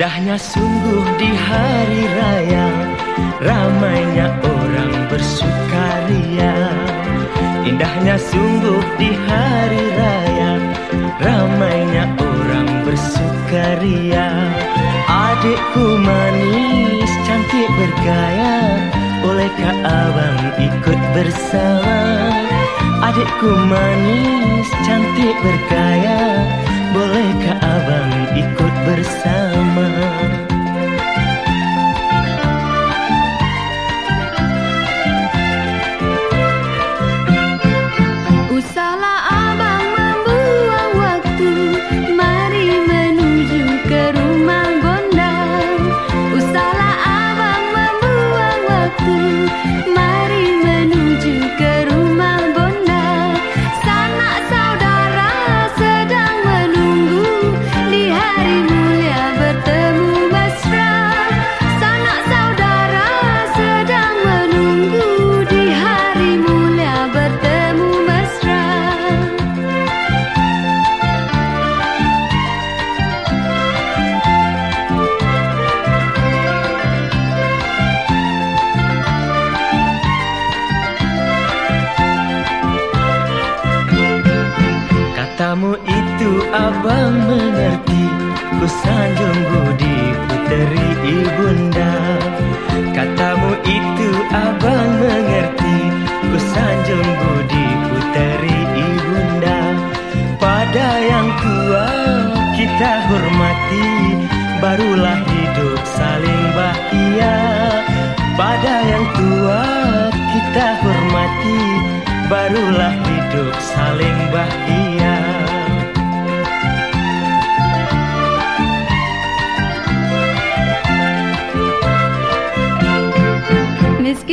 Indahnya sungguh di hari raya Ramainya orang bersukaria Indahnya sungguh di hari raya Ramainya orang bersukaria Adikku manis cantik bergaya Bolehkah abang ikut bersama? Adikku manis cantik bergaya Bolehkah abang ikut bersama Katamu itu abang mengerti? Ku sanjung budi puteri ibunda. Katamu itu abang mengerti? Ku sanjung budi puteri ibunda. Pada yang tua kita hormati Barulah hidup saling bahagia. Pada yang tua kita hormati Barulah hidup saling bahagia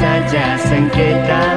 saja sengketa